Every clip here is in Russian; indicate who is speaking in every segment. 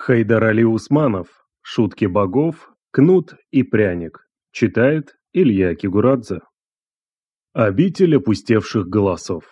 Speaker 1: Хайдар Али Усманов. Шутки богов, кнут и пряник. Читает Илья Кигурадзе. Обитель опустевших голосов.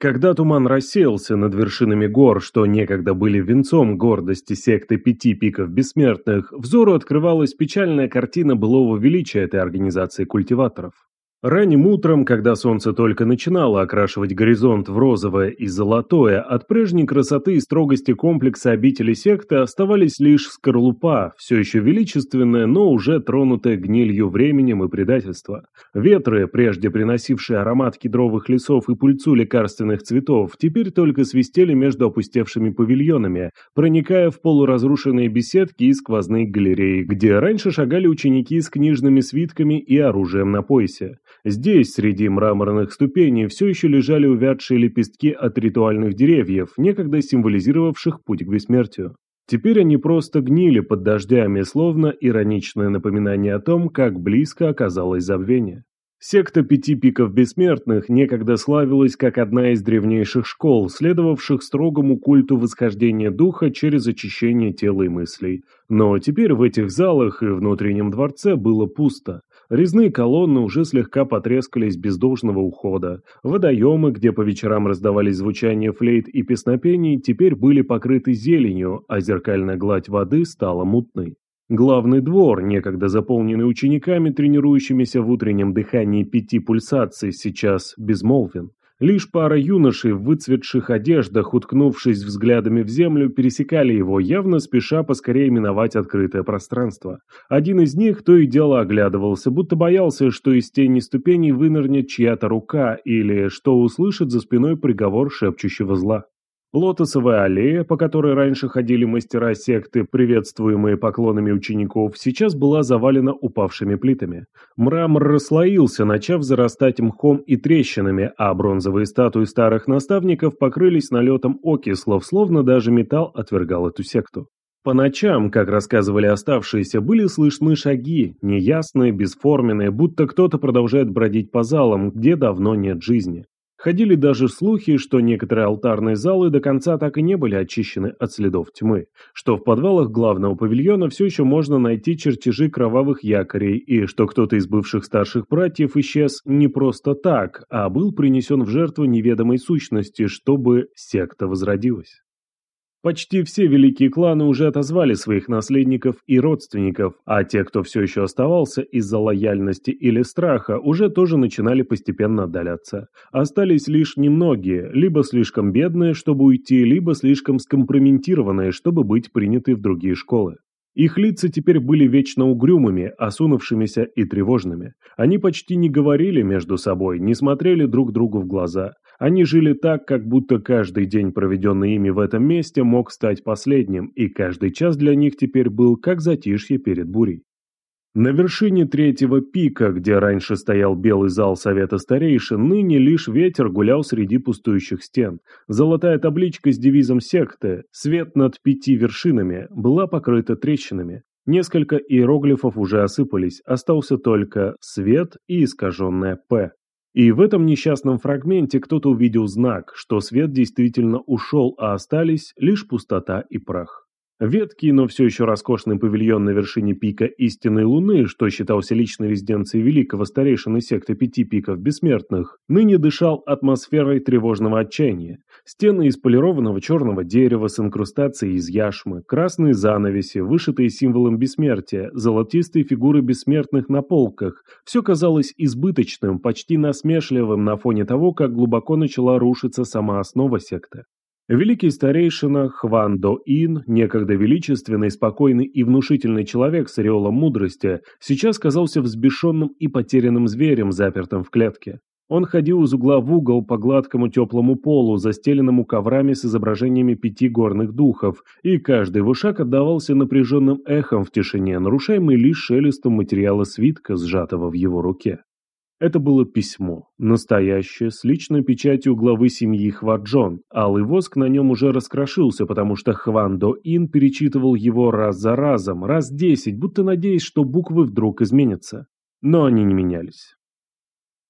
Speaker 1: Когда туман рассеялся над вершинами гор, что некогда были венцом гордости секты пяти пиков бессмертных, взору открывалась печальная картина былого величия этой организации культиваторов. Ранним утром, когда солнце только начинало окрашивать горизонт в розовое и золотое, от прежней красоты и строгости комплекса обители секты оставались лишь скорлупа, все еще величественная, но уже тронутая гнилью временем и предательства. Ветры, прежде приносившие аромат кедровых лесов и пыльцу лекарственных цветов, теперь только свистели между опустевшими павильонами, проникая в полуразрушенные беседки и сквозные галереи, где раньше шагали ученики с книжными свитками и оружием на поясе. Здесь, среди мраморных ступеней, все еще лежали увядшие лепестки от ритуальных деревьев, некогда символизировавших путь к бессмертию. Теперь они просто гнили под дождями, словно ироничное напоминание о том, как близко оказалось забвение. Секта пяти пиков бессмертных некогда славилась как одна из древнейших школ, следовавших строгому культу восхождения духа через очищение тела и мыслей. Но теперь в этих залах и внутреннем дворце было пусто. Резные колонны уже слегка потрескались без должного ухода. Водоемы, где по вечерам раздавались звучания флейт и песнопений, теперь были покрыты зеленью, а зеркальная гладь воды стала мутной. Главный двор, некогда заполненный учениками, тренирующимися в утреннем дыхании пяти пульсаций, сейчас безмолвен. Лишь пара юношей в выцветших одеждах, уткнувшись взглядами в землю, пересекали его, явно спеша поскорее миновать открытое пространство. Один из них то и дело оглядывался, будто боялся, что из тени ступеней вынырнет чья-то рука или что услышит за спиной приговор шепчущего зла. Лотосовая аллея, по которой раньше ходили мастера секты, приветствуемые поклонами учеников, сейчас была завалена упавшими плитами. Мрамор расслоился, начав зарастать мхом и трещинами, а бронзовые статуи старых наставников покрылись налетом окислов, словно даже металл отвергал эту секту. По ночам, как рассказывали оставшиеся, были слышны шаги, неясные, бесформенные, будто кто-то продолжает бродить по залам, где давно нет жизни. Ходили даже слухи, что некоторые алтарные залы до конца так и не были очищены от следов тьмы, что в подвалах главного павильона все еще можно найти чертежи кровавых якорей, и что кто-то из бывших старших братьев исчез не просто так, а был принесен в жертву неведомой сущности, чтобы секта возродилась. Почти все великие кланы уже отозвали своих наследников и родственников, а те, кто все еще оставался из-за лояльности или страха, уже тоже начинали постепенно отдаляться. Остались лишь немногие, либо слишком бедные, чтобы уйти, либо слишком скомпрометированные, чтобы быть приняты в другие школы. Их лица теперь были вечно угрюмыми, осунувшимися и тревожными. Они почти не говорили между собой, не смотрели друг другу в глаза. Они жили так, как будто каждый день, проведенный ими в этом месте, мог стать последним, и каждый час для них теперь был как затишье перед бурей. На вершине третьего пика, где раньше стоял белый зал Совета Старейшин, ныне лишь ветер гулял среди пустующих стен. Золотая табличка с девизом секты «Свет над пяти вершинами» была покрыта трещинами. Несколько иероглифов уже осыпались, остался только «свет» и искаженное «П». И в этом несчастном фрагменте кто-то увидел знак, что свет действительно ушел, а остались лишь пустота и прах. Веткий, но все еще роскошный павильон на вершине пика истинной луны, что считался личной резиденцией великого старейшины секты пяти пиков бессмертных, ныне дышал атмосферой тревожного отчаяния. Стены из полированного черного дерева с инкрустацией из яшмы, красные занавеси, вышитые символом бессмертия, золотистые фигуры бессмертных на полках – все казалось избыточным, почти насмешливым на фоне того, как глубоко начала рушиться сама основа секты. Великий старейшина Хван До Ин, некогда величественный, спокойный и внушительный человек с ореолом мудрости, сейчас казался взбешенным и потерянным зверем, запертым в клетке. Он ходил из угла в угол по гладкому теплому полу, застеленному коврами с изображениями пяти горных духов, и каждый его шаг отдавался напряженным эхом в тишине, нарушаемый лишь шелестом материала свитка, сжатого в его руке. Это было письмо, настоящее, с личной печатью главы семьи Хваджон. Алый воск на нем уже раскрошился, потому что Хван До Ин перечитывал его раз за разом, раз десять, будто надеясь, что буквы вдруг изменятся. Но они не менялись.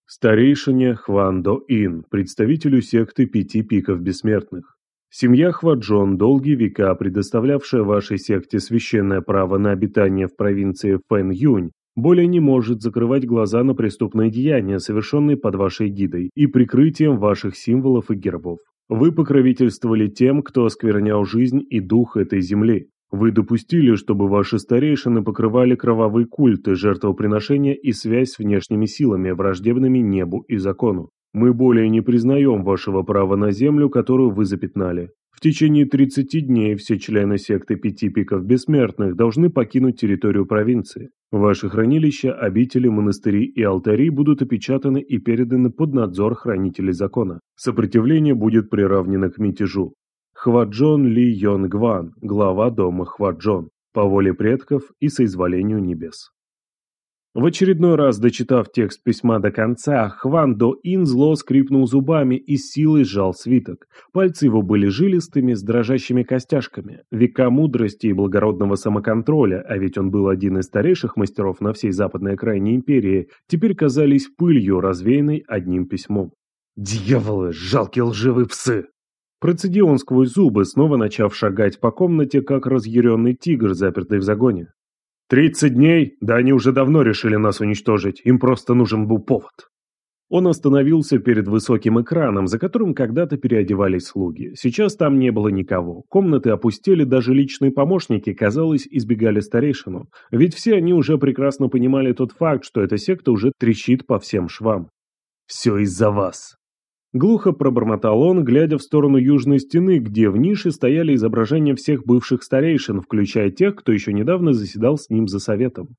Speaker 1: Старейшине Хван До Ин, представителю секты Пяти Пиков Бессмертных. Семья Хваджон, долгие века предоставлявшая вашей секте священное право на обитание в провинции Фэн-Юнь, более не может закрывать глаза на преступные деяния, совершенные под вашей гидой, и прикрытием ваших символов и гербов. Вы покровительствовали тем, кто осквернял жизнь и дух этой земли. Вы допустили, чтобы ваши старейшины покрывали кровавые культы, жертвоприношения и связь с внешними силами, враждебными небу и закону. Мы более не признаем вашего права на землю, которую вы запятнали. В течение 30 дней все члены секты Пяти Пиков Бессмертных должны покинуть территорию провинции. Ваши хранилища, обители, монастыри и алтари будут опечатаны и переданы под надзор хранителей закона. Сопротивление будет приравнено к мятежу. Хваджон Ли Йонгван, глава дома Хваджон, по воле предков и соизволению небес. В очередной раз дочитав текст письма до конца, Хван До Ин зло скрипнул зубами и силой сжал свиток. Пальцы его были жилистыми, с дрожащими костяшками. Века мудрости и благородного самоконтроля, а ведь он был один из старейших мастеров на всей западной окраине империи, теперь казались пылью, развеянной одним письмом. «Дьяволы, жалкие лживые псы!» Процедил он сквозь зубы, снова начав шагать по комнате, как разъяренный тигр, запертый в загоне. «Тридцать дней? Да они уже давно решили нас уничтожить, им просто нужен был повод». Он остановился перед высоким экраном, за которым когда-то переодевались слуги. Сейчас там не было никого. Комнаты опустели, даже личные помощники, казалось, избегали старейшину. Ведь все они уже прекрасно понимали тот факт, что эта секта уже трещит по всем швам. «Все из-за вас», Глухо пробормотал он, глядя в сторону южной стены, где в нише стояли изображения всех бывших старейшин, включая тех, кто еще недавно заседал с ним за советом.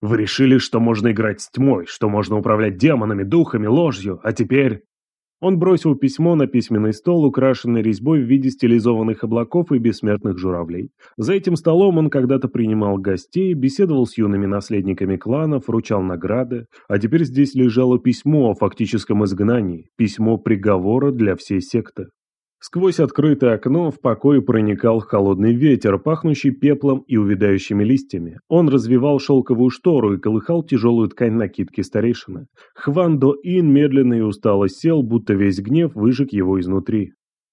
Speaker 1: «Вы решили, что можно играть с тьмой, что можно управлять демонами, духами, ложью, а теперь...» Он бросил письмо на письменный стол, украшенный резьбой в виде стилизованных облаков и бессмертных журавлей. За этим столом он когда-то принимал гостей, беседовал с юными наследниками кланов, вручал награды, а теперь здесь лежало письмо о фактическом изгнании, письмо приговора для всей секты. Сквозь открытое окно в покой проникал холодный ветер, пахнущий пеплом и увядающими листьями. Он развивал шелковую штору и колыхал тяжелую ткань накидки старейшины. Хван До Ин медленно и устало сел, будто весь гнев выжег его изнутри.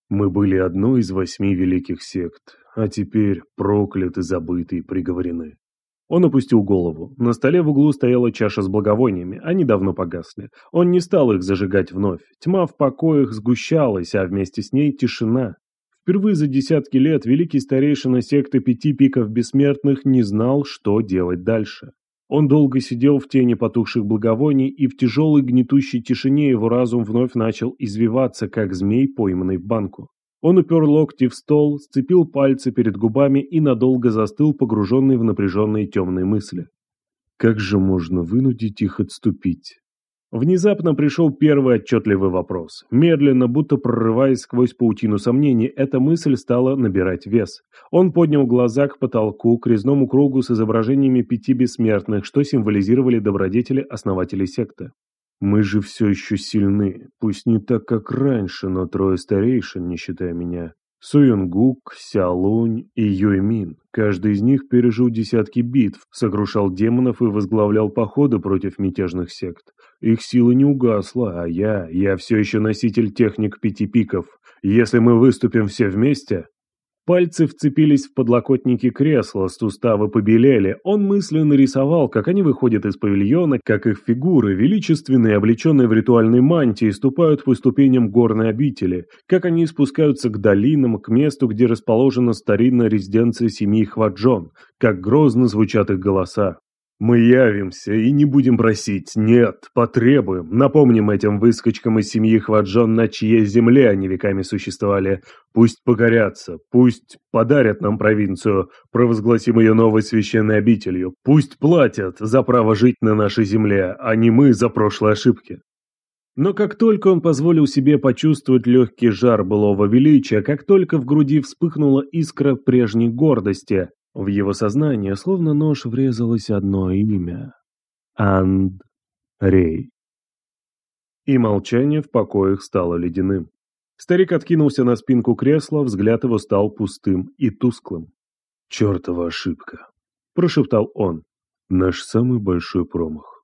Speaker 1: «Мы были одной из восьми великих сект, а теперь прокляты, забыты и приговорены. Он опустил голову. На столе в углу стояла чаша с благовониями, они давно погасли. Он не стал их зажигать вновь. Тьма в покоях сгущалась, а вместе с ней тишина. Впервые за десятки лет великий старейшина секты Пяти Пиков Бессмертных не знал, что делать дальше. Он долго сидел в тени потухших благовоний, и в тяжелой гнетущей тишине его разум вновь начал извиваться, как змей, пойманный в банку. Он упер локти в стол, сцепил пальцы перед губами и надолго застыл, погруженный в напряженные темные мысли. Как же можно вынудить их отступить? Внезапно пришел первый отчетливый вопрос. Медленно, будто прорываясь сквозь паутину сомнений, эта мысль стала набирать вес. Он поднял глаза к потолку, к резному кругу с изображениями пяти бессмертных, что символизировали добродетели основателей секты. Мы же все еще сильны, пусть не так, как раньше, но трое старейшин, не считая меня. Суюнгук, Сялунь и Юймин. Каждый из них пережил десятки битв, сокрушал демонов и возглавлял походы против мятежных сект. Их сила не угасла, а я, я все еще носитель техник пяти пиков. Если мы выступим все вместе, Пальцы вцепились в подлокотники кресла, суставы побелели. Он мысленно рисовал, как они выходят из павильона, как их фигуры, величественные, облеченные в ритуальной мантии, ступают по ступеням горной обители, как они спускаются к долинам, к месту, где расположена старинная резиденция семьи Хваджон, как грозно звучат их голоса. Мы явимся и не будем просить, нет, потребуем. Напомним этим выскочкам из семьи Хваджон, на чьей земле они веками существовали. Пусть покорятся, пусть подарят нам провинцию, провозгласим ее новой священной обителью. Пусть платят за право жить на нашей земле, а не мы за прошлые ошибки. Но как только он позволил себе почувствовать легкий жар былого величия, как только в груди вспыхнула искра прежней гордости, в его сознание словно нож врезалось одно имя — Андрей. И молчание в покоях стало ледяным. Старик откинулся на спинку кресла, взгляд его стал пустым и тусклым. «Чертова ошибка!» – прошептал он. «Наш самый большой промах.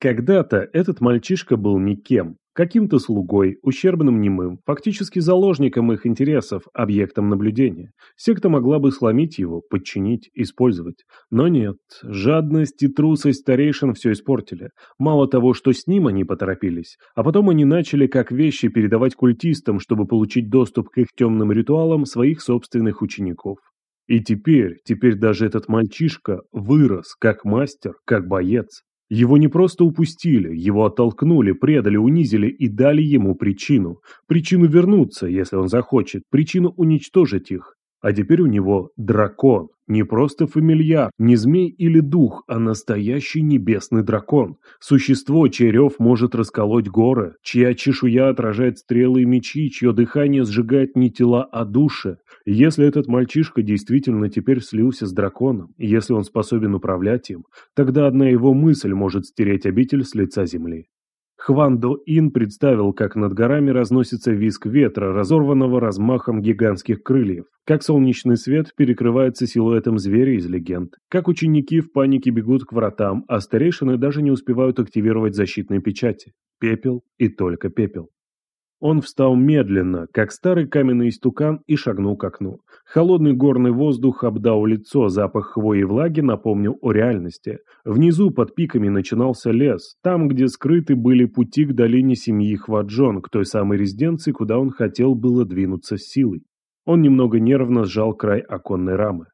Speaker 1: Когда-то этот мальчишка был никем, каким-то слугой, ущербным немым, фактически заложником их интересов, объектом наблюдения. Секта могла бы сломить его, подчинить, использовать. Но нет, жадность и трусость старейшин все испортили. Мало того, что с ним они поторопились, а потом они начали как вещи передавать культистам, чтобы получить доступ к их темным ритуалам своих собственных учеников. И теперь, теперь даже этот мальчишка вырос как мастер, как боец. Его не просто упустили, его оттолкнули, предали, унизили и дали ему причину. Причину вернуться, если он захочет, причину уничтожить их. А теперь у него дракон. Не просто фамильяр, не змей или дух, а настоящий небесный дракон. Существо, чей рев может расколоть горы, чья чешуя отражает стрелы и мечи, чье дыхание сжигает не тела, а души. Если этот мальчишка действительно теперь слился с драконом, если он способен управлять им, тогда одна его мысль может стереть обитель с лица земли. Хван До Ин представил, как над горами разносится виск ветра, разорванного размахом гигантских крыльев, как солнечный свет перекрывается силуэтом зверя из легенд, как ученики в панике бегут к вратам, а старейшины даже не успевают активировать защитные печати. Пепел и только пепел. Он встал медленно, как старый каменный истукан, и шагнул к окну. Холодный горный воздух обдал лицо, запах хвои и влаги напомнил о реальности. Внизу под пиками начинался лес, там, где скрыты были пути к долине семьи Хваджон, к той самой резиденции, куда он хотел было двинуться с силой. Он немного нервно сжал край оконной рамы.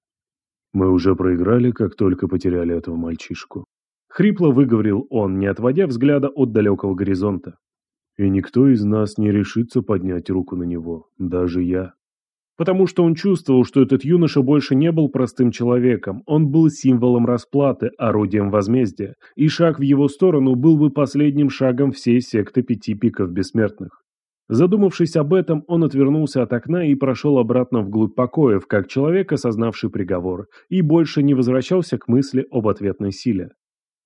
Speaker 1: «Мы уже проиграли, как только потеряли этого мальчишку». Хрипло выговорил он, не отводя взгляда от далекого горизонта. И никто из нас не решится поднять руку на него, даже я. Потому что он чувствовал, что этот юноша больше не был простым человеком, он был символом расплаты, орудием возмездия, и шаг в его сторону был бы последним шагом всей секты пяти пиков бессмертных. Задумавшись об этом, он отвернулся от окна и прошел обратно вглубь покоев, как человек, осознавший приговор, и больше не возвращался к мысли об ответной силе.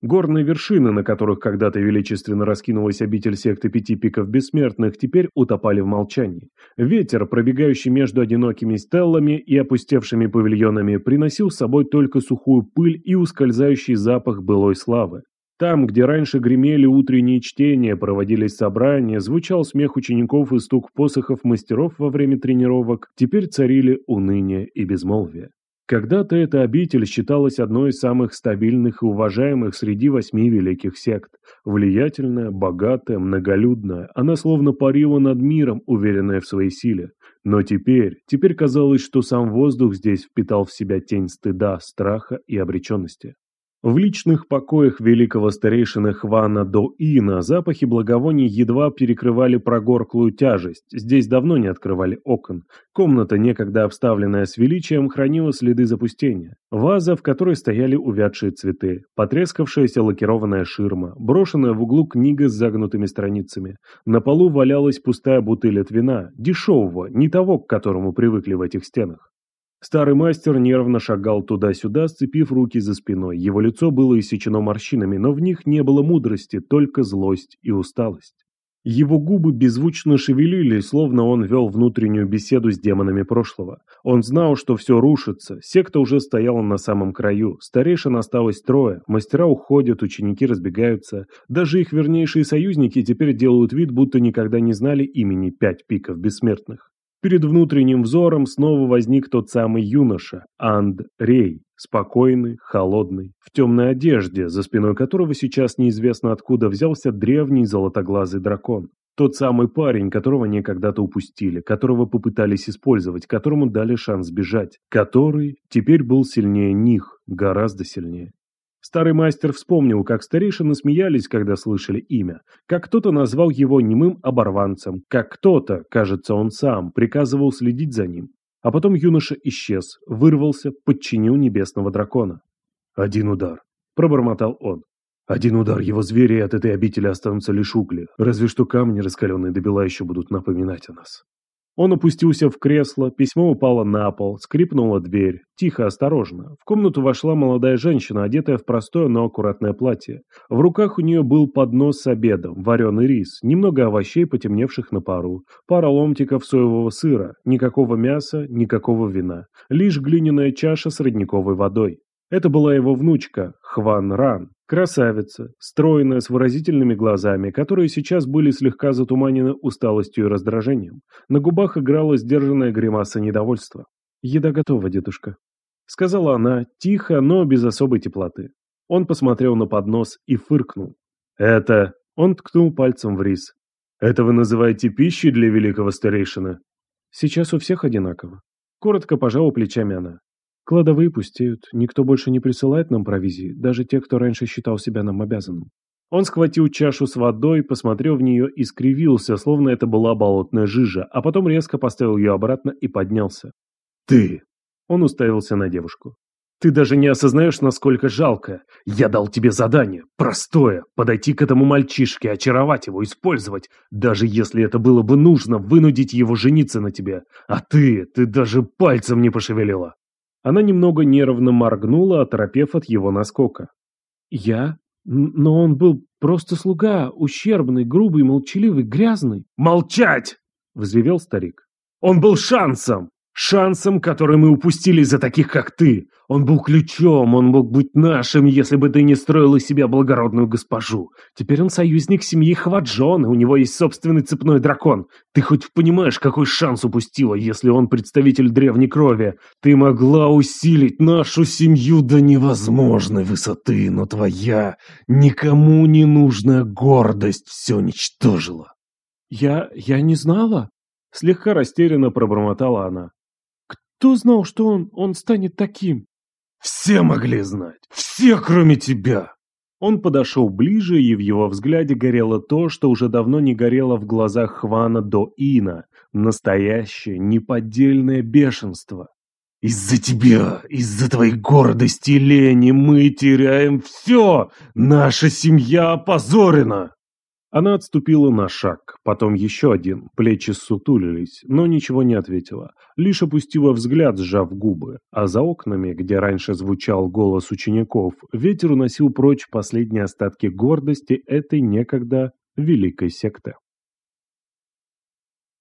Speaker 1: Горные вершины, на которых когда-то величественно раскинулась обитель секты пяти пиков бессмертных, теперь утопали в молчании. Ветер, пробегающий между одинокими стеллами и опустевшими павильонами, приносил с собой только сухую пыль и ускользающий запах былой славы. Там, где раньше гремели утренние чтения, проводились собрания, звучал смех учеников и стук посохов мастеров во время тренировок, теперь царили уныние и безмолвие. Когда-то эта обитель считалась одной из самых стабильных и уважаемых среди восьми великих сект. Влиятельная, богатая, многолюдная, она словно парила над миром, уверенная в своей силе. Но теперь, теперь казалось, что сам воздух здесь впитал в себя тень стыда, страха и обреченности. В личных покоях великого старейшины Хвана до Ина запахи благовоний едва перекрывали прогорклую тяжесть, здесь давно не открывали окон. Комната, некогда обставленная с величием, хранила следы запустения. Ваза, в которой стояли увядшие цветы, потрескавшаяся лакированная ширма, брошенная в углу книга с загнутыми страницами. На полу валялась пустая бутыль от вина, дешевого, не того, к которому привыкли в этих стенах. Старый мастер нервно шагал туда-сюда, сцепив руки за спиной. Его лицо было иссечено морщинами, но в них не было мудрости, только злость и усталость. Его губы беззвучно шевелились, словно он вел внутреннюю беседу с демонами прошлого. Он знал, что все рушится, секта уже стояла на самом краю, старейшин осталось трое, мастера уходят, ученики разбегаются. Даже их вернейшие союзники теперь делают вид, будто никогда не знали имени пять пиков бессмертных. Перед внутренним взором снова возник тот самый юноша, Андрей, спокойный, холодный, в темной одежде, за спиной которого сейчас неизвестно откуда взялся древний золотоглазый дракон. Тот самый парень, которого они когда-то упустили, которого попытались использовать, которому дали шанс бежать, который теперь был сильнее них, гораздо сильнее. Старый мастер вспомнил, как старейшины смеялись, когда слышали имя, как кто-то назвал его немым оборванцем, как кто-то, кажется, он сам, приказывал следить за ним. А потом юноша исчез, вырвался, подчинил небесного дракона. «Один удар», — пробормотал он. «Один удар его звери, и от этой обители останутся лишь угли, разве что камни, раскаленные до бела, еще будут напоминать о нас». Он опустился в кресло, письмо упало на пол, скрипнула дверь. Тихо, осторожно. В комнату вошла молодая женщина, одетая в простое, но аккуратное платье. В руках у нее был поднос с обедом, вареный рис, немного овощей, потемневших на пару, пара ломтиков соевого сыра, никакого мяса, никакого вина, лишь глиняная чаша с родниковой водой. Это была его внучка, Хван Ран, красавица, стройная, с выразительными глазами, которые сейчас были слегка затуманены усталостью и раздражением. На губах играла сдержанная гримаса недовольства. «Еда готова, дедушка», — сказала она, тихо, но без особой теплоты. Он посмотрел на поднос и фыркнул. «Это...» — он ткнул пальцем в рис. «Это вы называете пищей для великого старейшины?» «Сейчас у всех одинаково». Коротко пожала плечами она. Кладовые пустеют, никто больше не присылает нам провизии, даже те, кто раньше считал себя нам обязанным. Он схватил чашу с водой, посмотрел в нее и скривился, словно это была болотная жижа, а потом резко поставил ее обратно и поднялся. «Ты!» Он уставился на девушку. Ты даже не осознаешь, насколько жалко. Я дал тебе задание, простое, подойти к этому мальчишке, очаровать его, использовать, даже если это было бы нужно, вынудить его жениться на тебе. А ты, ты даже пальцем не пошевелила. Она немного нервно моргнула, оторопев от его наскока. Я? Но он был просто слуга, ущербный, грубый, молчаливый, грязный. Молчать! Взревел старик. Он был шансом! Шансом, который мы упустили из-за таких, как ты. Он был ключом, он мог быть нашим, если бы ты не строил из себя благородную госпожу. Теперь он союзник семьи Хваджон, и у него есть собственный цепной дракон. Ты хоть понимаешь, какой шанс упустила, если он представитель древней крови? Ты могла усилить нашу семью до невозможной высоты, но твоя никому не нужная гордость все уничтожила. Я... я не знала. Слегка растерянно пробормотала она. Кто знал, что он, он станет таким? Все могли знать. Все, кроме тебя. Он подошел ближе, и в его взгляде горело то, что уже давно не горело в глазах Хвана до Ина. Настоящее, неподдельное бешенство. Из-за тебя, из-за твоей гордости и лени мы теряем все! Наша семья опозорена! Она отступила на шаг, потом еще один, плечи сутулились, но ничего не ответила, лишь опустила взгляд, сжав губы, а за окнами, где раньше звучал голос учеников, ветер уносил прочь последние остатки гордости этой некогда великой секты.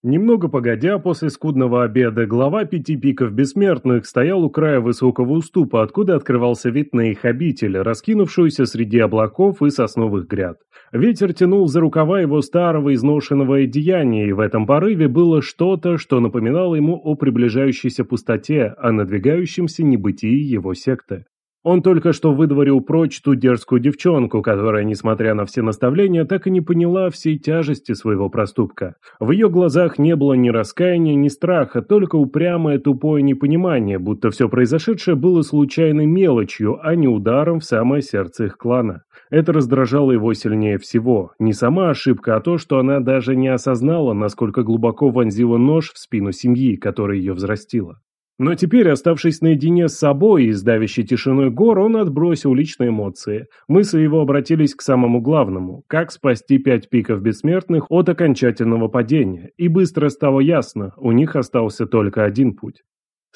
Speaker 1: Немного погодя, после скудного обеда, глава пяти пиков бессмертных стоял у края высокого уступа, откуда открывался вид на их обитель, раскинувшуюся среди облаков и сосновых гряд. Ветер тянул за рукава его старого изношенного одеяния, и в этом порыве было что-то, что напоминало ему о приближающейся пустоте, о надвигающемся небытии его секты. Он только что выдворил прочь ту дерзкую девчонку, которая, несмотря на все наставления, так и не поняла всей тяжести своего проступка. В ее глазах не было ни раскаяния, ни страха, только упрямое тупое непонимание, будто все произошедшее было случайной мелочью, а не ударом в самое сердце их клана. Это раздражало его сильнее всего. Не сама ошибка, а то, что она даже не осознала, насколько глубоко вонзила нож в спину семьи, которая ее взрастила. Но теперь, оставшись наедине с собой и с тишиной гор, он отбросил личные эмоции. Мысли его обратились к самому главному – как спасти пять пиков бессмертных от окончательного падения. И быстро стало ясно – у них остался только один путь.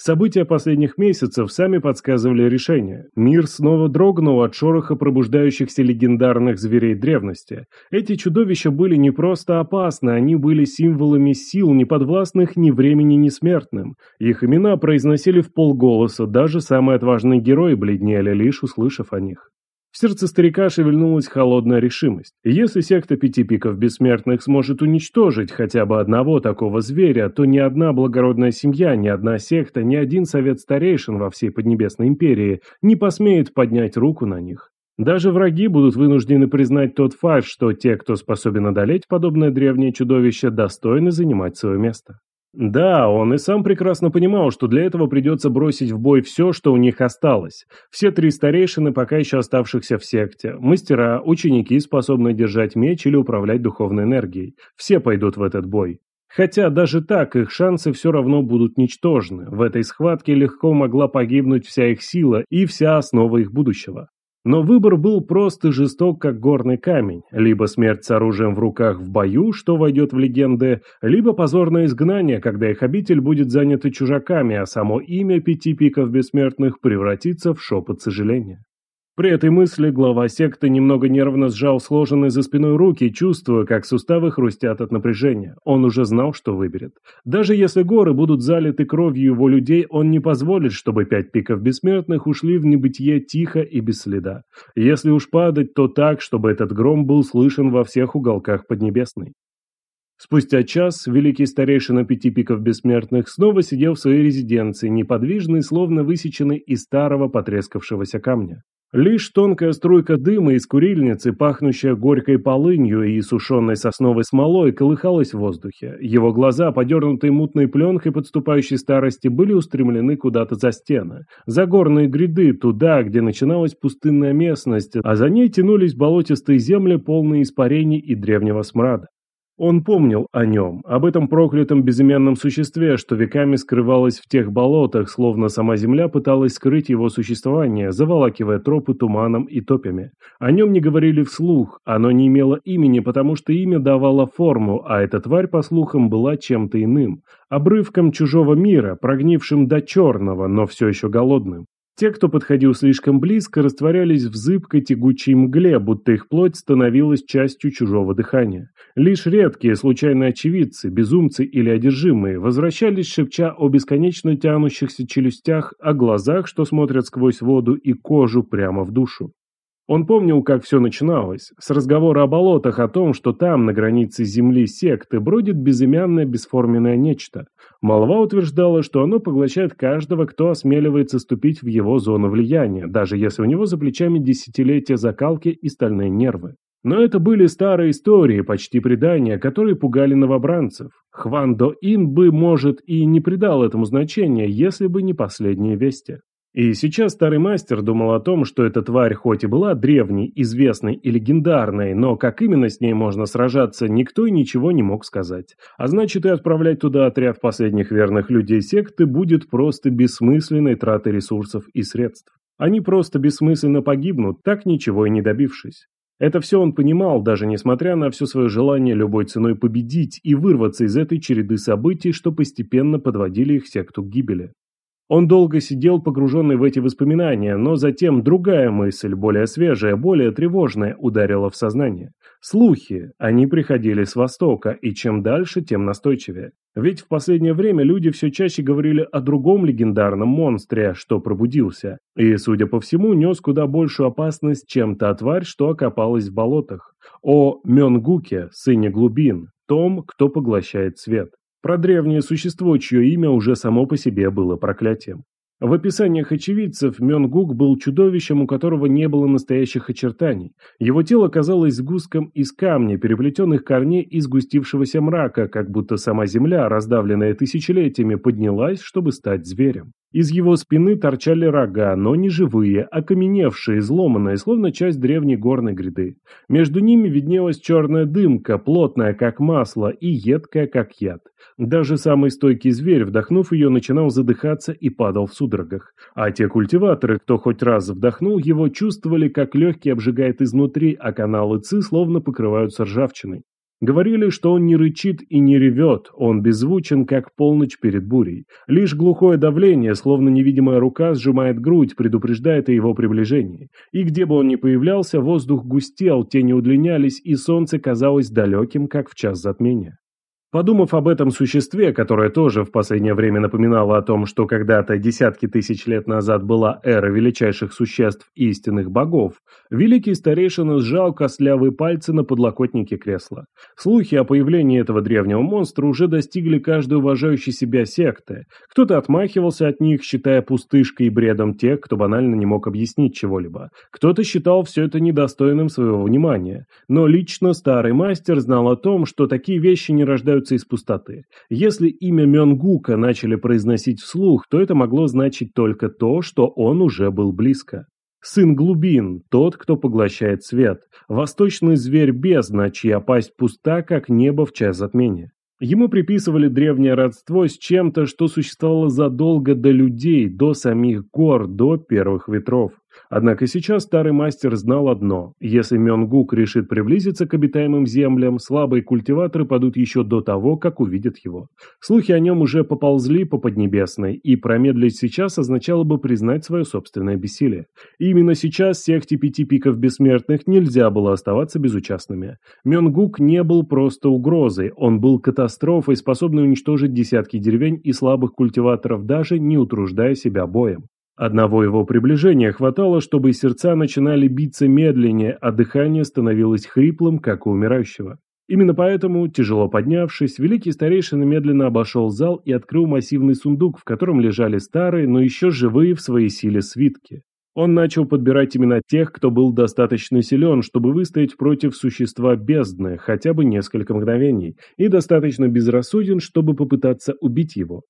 Speaker 1: События последних месяцев сами подсказывали решение. Мир снова дрогнул от шороха пробуждающихся легендарных зверей древности. Эти чудовища были не просто опасны, они были символами сил, неподвластных ни времени, ни смертным. Их имена произносили в полголоса, даже самые отважные герои бледнели, лишь услышав о них. В сердце старика шевельнулась холодная решимость. Если секта пяти пиков бессмертных сможет уничтожить хотя бы одного такого зверя, то ни одна благородная семья, ни одна секта, ни один совет старейшин во всей Поднебесной империи не посмеет поднять руку на них. Даже враги будут вынуждены признать тот факт, что те, кто способен одолеть подобное древнее чудовище, достойны занимать свое место. Да, он и сам прекрасно понимал, что для этого придется бросить в бой все, что у них осталось. Все три старейшины, пока еще оставшихся в секте, мастера, ученики, способные держать меч или управлять духовной энергией. Все пойдут в этот бой. Хотя даже так их шансы все равно будут ничтожны. В этой схватке легко могла погибнуть вся их сила и вся основа их будущего. Но выбор был прост и жесток, как горный камень. Либо смерть с оружием в руках в бою, что войдет в легенды, либо позорное изгнание, когда их обитель будет занята чужаками, а само имя пяти пиков бессмертных превратится в шепот сожаления. При этой мысли глава секты немного нервно сжал сложенные за спиной руки, чувствуя, как суставы хрустят от напряжения. Он уже знал, что выберет. Даже если горы будут залиты кровью его людей, он не позволит, чтобы пять пиков бессмертных ушли в небытие тихо и без следа. Если уж падать, то так, чтобы этот гром был слышен во всех уголках Поднебесной. Спустя час великий старейшина пяти пиков бессмертных снова сидел в своей резиденции, неподвижный, словно высеченный из старого потрескавшегося камня. Лишь тонкая струйка дыма из курильницы, пахнущая горькой полынью и сушеной сосновой смолой, колыхалась в воздухе. Его глаза, подернутые мутной пленкой подступающей старости, были устремлены куда-то за стены. За горные гряды, туда, где начиналась пустынная местность, а за ней тянулись болотистые земли, полные испарений и древнего смрада. Он помнил о нем, об этом проклятом безымянном существе, что веками скрывалось в тех болотах, словно сама земля пыталась скрыть его существование, заволакивая тропы туманом и топями. О нем не говорили вслух, оно не имело имени, потому что имя давало форму, а эта тварь, по слухам, была чем-то иным, обрывком чужого мира, прогнившим до черного, но все еще голодным. Те, кто подходил слишком близко, растворялись в зыбкой тягучей мгле, будто их плоть становилась частью чужого дыхания. Лишь редкие случайные очевидцы, безумцы или одержимые, возвращались шепча о бесконечно тянущихся челюстях, о глазах, что смотрят сквозь воду и кожу прямо в душу. Он помнил, как все начиналось, с разговора о болотах, о том, что там, на границе земли секты, бродит безымянное бесформенное нечто. Молва утверждала, что оно поглощает каждого, кто осмеливается ступить в его зону влияния, даже если у него за плечами десятилетия закалки и стальные нервы. Но это были старые истории, почти предания, которые пугали новобранцев. Хван До Ин бы, может, и не придал этому значения, если бы не последние вести. И сейчас старый мастер думал о том, что эта тварь хоть и была древней, известной и легендарной, но как именно с ней можно сражаться, никто и ничего не мог сказать. А значит и отправлять туда отряд последних верных людей секты будет просто бессмысленной тратой ресурсов и средств. Они просто бессмысленно погибнут, так ничего и не добившись. Это все он понимал, даже несмотря на все свое желание любой ценой победить и вырваться из этой череды событий, что постепенно подводили их секту к гибели. Он долго сидел погруженный в эти воспоминания, но затем другая мысль, более свежая, более тревожная, ударила в сознание. Слухи, они приходили с Востока, и чем дальше, тем настойчивее. Ведь в последнее время люди все чаще говорили о другом легендарном монстре, что пробудился, и, судя по всему, нес куда большую опасность, чем та тварь, что окопалась в болотах. О Мёнгуке, сыне глубин, том, кто поглощает свет. Про древнее существо, чье имя уже само по себе было проклятием. В описаниях очевидцев Мёнгук был чудовищем, у которого не было настоящих очертаний. Его тело казалось сгустком из камня, переплетенных корней и сгустившегося мрака, как будто сама земля, раздавленная тысячелетиями, поднялась, чтобы стать зверем. Из его спины торчали рога, но не живые, а каменевшие, изломанные, словно часть древней горной гряды. Между ними виднелась черная дымка, плотная, как масло, и едкая, как яд. Даже самый стойкий зверь, вдохнув ее, начинал задыхаться и падал в судорогах. А те культиваторы, кто хоть раз вдохнул его, чувствовали, как легкий обжигает изнутри, а каналы ЦИ словно покрываются ржавчиной. Говорили, что он не рычит и не ревет, он беззвучен, как полночь перед бурей. Лишь глухое давление, словно невидимая рука, сжимает грудь, предупреждает о его приближении. И где бы он ни появлялся, воздух густел, тени удлинялись, и солнце казалось далеким, как в час затмения. Подумав об этом существе, которое тоже в последнее время напоминало о том, что когда-то десятки тысяч лет назад была эра величайших существ истинных богов, великий старейшина сжал костлявые пальцы на подлокотнике кресла. Слухи о появлении этого древнего монстра уже достигли каждой уважающей себя секты. Кто-то отмахивался от них, считая пустышкой и бредом тех, кто банально не мог объяснить чего-либо. Кто-то считал все это недостойным своего внимания. Но лично старый мастер знал о том, что такие вещи не рождаются рождаются из пустоты. Если имя Мёнгука начали произносить вслух, то это могло значить только то, что он уже был близко. Сын глубин, тот, кто поглощает свет. Восточный зверь бездна, чья пасть пуста, как небо в час затмения. Ему приписывали древнее родство с чем-то, что существовало задолго до людей, до самих гор, до первых ветров. Однако сейчас старый мастер знал одно – если Мёнгук решит приблизиться к обитаемым землям, слабые культиваторы падут еще до того, как увидят его. Слухи о нем уже поползли по Поднебесной, и промедлить сейчас означало бы признать свое собственное бессилие. И именно сейчас секте пяти пиков бессмертных нельзя было оставаться безучастными. Мёнгук не был просто угрозой, он был катастрофой, способной уничтожить десятки деревень и слабых культиваторов, даже не утруждая себя боем. Одного его приближения хватало, чтобы сердца начинали биться медленнее, а дыхание становилось хриплым, как у умирающего. Именно поэтому, тяжело поднявшись, великий старейшина медленно обошел зал и открыл массивный сундук, в котором лежали старые, но еще живые в своей силе свитки. Он начал подбирать именно тех, кто был достаточно силен, чтобы выстоять против существа бездны хотя бы несколько мгновений, и достаточно безрассуден, чтобы попытаться убить его.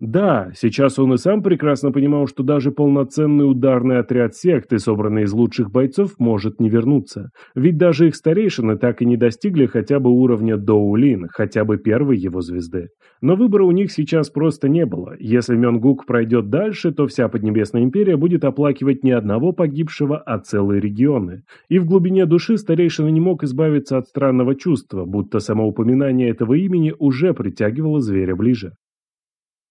Speaker 1: Да, сейчас он и сам прекрасно понимал, что даже полноценный ударный отряд секты, собранный из лучших бойцов, может не вернуться. Ведь даже их старейшины так и не достигли хотя бы уровня Доулин, хотя бы первой его звезды. Но выбора у них сейчас просто не было. Если Мёнгук пройдет дальше, то вся Поднебесная империя будет оплакивать не одного погибшего, а целые регионы. И в глубине души старейшина не мог избавиться от странного чувства, будто само упоминание этого имени уже притягивало зверя ближе.